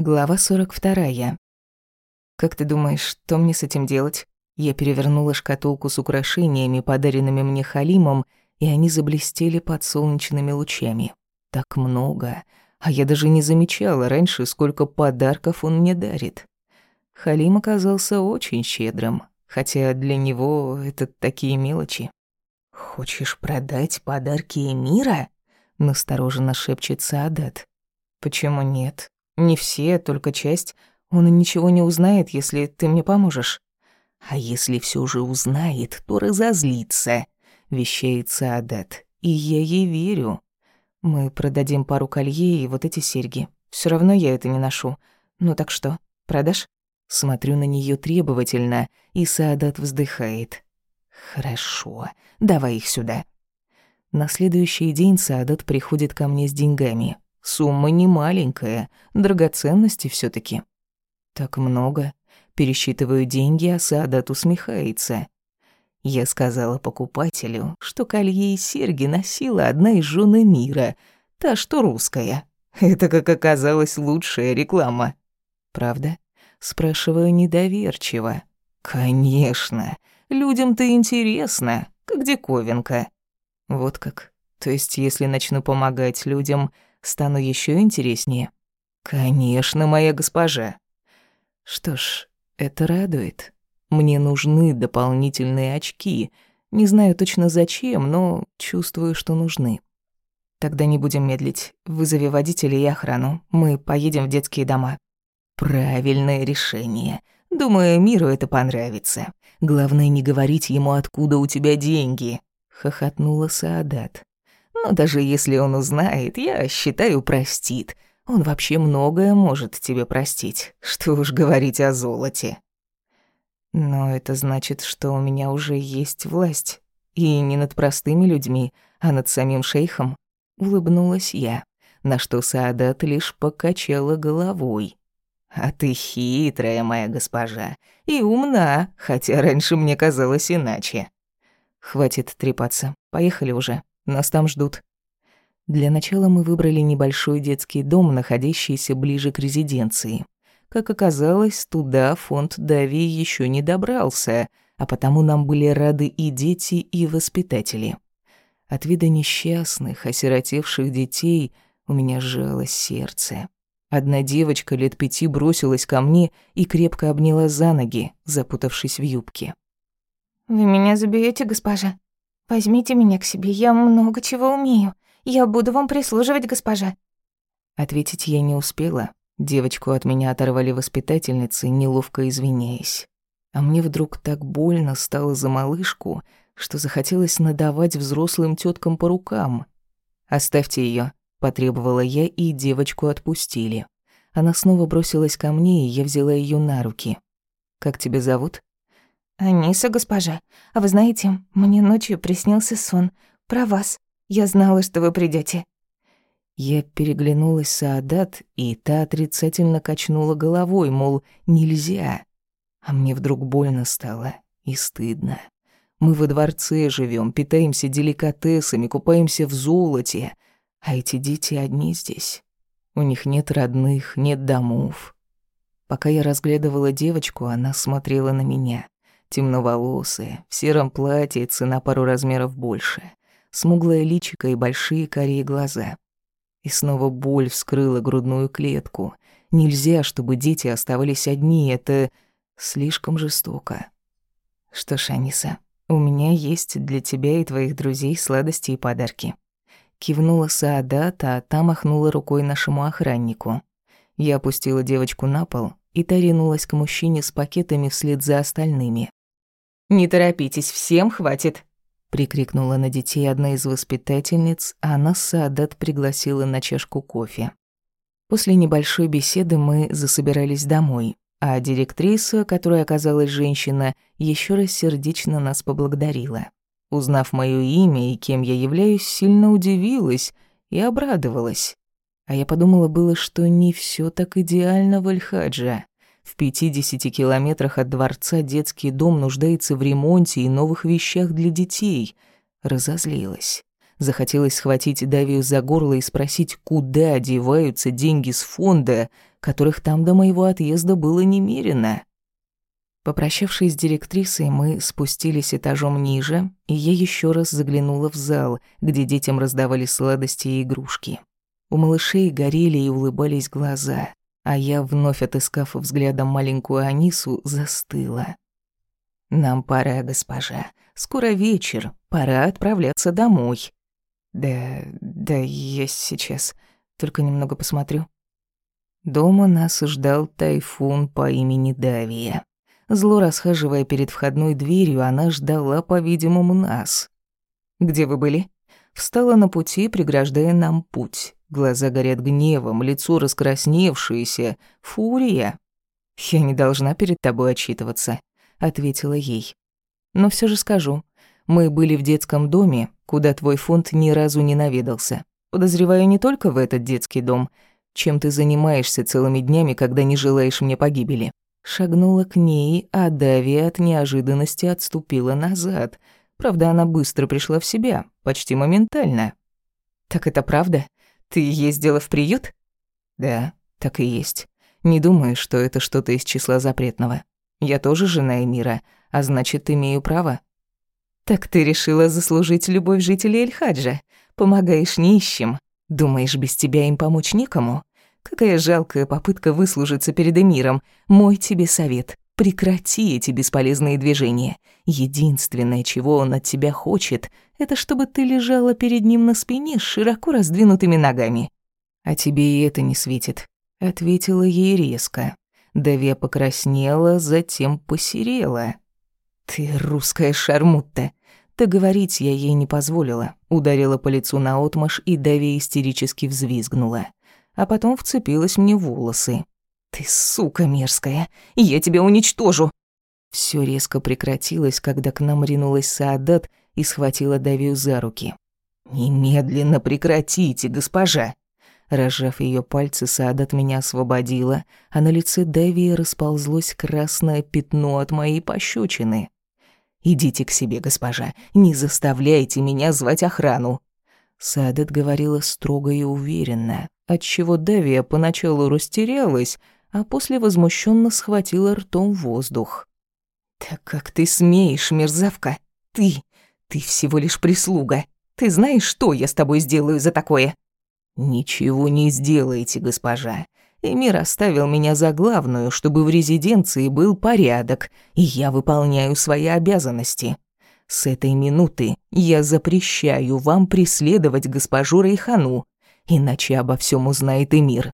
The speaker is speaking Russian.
Глава 42. «Как ты думаешь, что мне с этим делать?» Я перевернула шкатулку с украшениями, подаренными мне Халимом, и они заблестели под солнечными лучами. Так много. А я даже не замечала раньше, сколько подарков он мне дарит. Халим оказался очень щедрым, хотя для него это такие мелочи. «Хочешь продать подарки Эмира?» — настороженно шепчет Саадат. «Почему нет? Не все, только часть. Он и ничего не узнает, если ты мне поможешь. А если все же узнает, то разозлится, вещает Саадат. И я ей верю. Мы продадим пару колье и вот эти серьги. Все равно я это не ношу. Ну так что, продашь? Смотрю на нее требовательно, и Саадат вздыхает. Хорошо, давай их сюда. На следующий день Саадат приходит ко мне с деньгами. Сумма не маленькая, драгоценности все таки Так много. Пересчитываю деньги, а Саадат усмехается. Я сказала покупателю, что колье и серьги носила одна из жены мира, та, что русская. Это, как оказалось, лучшая реклама. Правда? Спрашиваю недоверчиво. Конечно. Людям-то интересно, как диковинка. Вот как. То есть, если начну помогать людям, стану еще интереснее. Конечно, моя госпожа. Что ж, это радует. Мне нужны дополнительные очки. Не знаю точно зачем, но чувствую, что нужны. Тогда не будем медлить. Вызови водителя и охрану. Мы поедем в детские дома. Правильное решение. Думаю, миру это понравится. Главное не говорить ему, откуда у тебя деньги, хохотнула Саадат. Но даже если он узнает, я считаю, простит. Он вообще многое может тебе простить. Что уж говорить о золоте. Но это значит, что у меня уже есть власть. И не над простыми людьми, а над самим шейхом. Улыбнулась я, на что Саадат лишь покачала головой. «А ты хитрая, моя госпожа, и умна, хотя раньше мне казалось иначе». «Хватит трепаться, поехали уже». Нас там ждут. Для начала мы выбрали небольшой детский дом, находящийся ближе к резиденции. Как оказалось, туда фонд Дави еще не добрался, а потому нам были рады и дети, и воспитатели. От вида несчастных, осиротевших детей у меня сжалось сердце. Одна девочка лет пяти бросилась ко мне и крепко обняла за ноги, запутавшись в юбке. «Вы меня заберете, госпожа?» Возьмите меня к себе, я много чего умею. Я буду вам прислуживать, госпожа». Ответить я не успела. Девочку от меня оторвали воспитательницы, неловко извиняясь. А мне вдруг так больно стало за малышку, что захотелось надавать взрослым теткам по рукам. «Оставьте ее, потребовала я, и девочку отпустили. Она снова бросилась ко мне, и я взяла ее на руки. «Как тебя зовут?» «Аниса, госпожа, а вы знаете, мне ночью приснился сон. Про вас. Я знала, что вы придете. Я переглянулась с Аадат, и та отрицательно качнула головой, мол, нельзя. А мне вдруг больно стало и стыдно. Мы во дворце живем, питаемся деликатесами, купаемся в золоте, а эти дети одни здесь. У них нет родных, нет домов. Пока я разглядывала девочку, она смотрела на меня темноволосая, в сером платье, на пару размеров больше, смуглое личико и большие карие глаза. И снова боль вскрыла грудную клетку. Нельзя, чтобы дети оставались одни, это слишком жестоко. Что ж, Аниса, у меня есть для тебя и твоих друзей сладости и подарки. Кивнула Саадат, а та махнула рукой нашему охраннику. Я опустила девочку на пол, и та ринулась к мужчине с пакетами вслед за остальными. «Не торопитесь, всем хватит!» Прикрикнула на детей одна из воспитательниц, а нас Саадат пригласила на чашку кофе. После небольшой беседы мы засобирались домой, а директриса, которая оказалась женщина, еще раз сердечно нас поблагодарила. Узнав моё имя и кем я являюсь, сильно удивилась и обрадовалась. А я подумала было, что не всё так идеально в Альхаджа. В 50 километрах от дворца детский дом нуждается в ремонте и новых вещах для детей. Разозлилась. Захотелось схватить Давию за горло и спросить, куда одеваются деньги с фонда, которых там до моего отъезда было немерено. Попрощавшись с директрисой, мы спустились этажом ниже, и я еще раз заглянула в зал, где детям раздавали сладости и игрушки. У малышей горели и улыбались глаза, а я, вновь отыскав взглядом маленькую Анису, застыла. «Нам пора, госпожа. Скоро вечер. Пора отправляться домой». «Да, да, я сейчас. Только немного посмотрю». Дома нас ждал тайфун по имени Давия. Зло расхаживая перед входной дверью, она ждала, по-видимому, нас. «Где вы были?» Встала на пути, преграждая нам путь. Глаза горят гневом, лицо раскрасневшееся. Фурия. «Я не должна перед тобой отчитываться», — ответила ей. «Но все же скажу. Мы были в детском доме, куда твой фонд ни разу не наведался. Подозреваю не только в этот детский дом. Чем ты занимаешься целыми днями, когда не желаешь мне погибели?» Шагнула к ней, а Дави от неожиданности отступила назад. Правда, она быстро пришла в себя, почти моментально. «Так это правда? Ты ездила в приют?» «Да, так и есть. Не думаю, что это что-то из числа запретного. Я тоже жена Эмира, а значит, имею право». «Так ты решила заслужить любовь жителей Эльхаджа? Помогаешь нищим? Думаешь, без тебя им помочь некому?» Какая жалкая попытка выслужиться перед Эмиром. Мой тебе совет. Прекрати эти бесполезные движения. Единственное, чего он от тебя хочет, это чтобы ты лежала перед ним на спине с широко раздвинутыми ногами. А тебе и это не светит, ответила ей резко. Давия покраснела, затем посерела. Ты русская шармутта. Договорить я ей не позволила. Ударила по лицу наотмашь, и Давия истерически взвизгнула а потом вцепилась мне в волосы. «Ты сука мерзкая, я тебя уничтожу!» Всё резко прекратилось, когда к нам ринулась Саадат и схватила Давию за руки. «Немедленно прекратите, госпожа!» Разжав её пальцы, Саадат меня освободила, а на лице Давии расползлось красное пятно от моей пощечины. «Идите к себе, госпожа, не заставляйте меня звать охрану!» Саадат говорила строго и уверенно отчего Давия поначалу растерялась, а после возмущенно схватила ртом воздух. «Так как ты смеешь, мерзавка? Ты! Ты всего лишь прислуга. Ты знаешь, что я с тобой сделаю за такое?» «Ничего не сделаете, госпожа. Эмир оставил меня за главную, чтобы в резиденции был порядок, и я выполняю свои обязанности. С этой минуты я запрещаю вам преследовать госпожу Рейхану, иначе обо всем узнает и мир.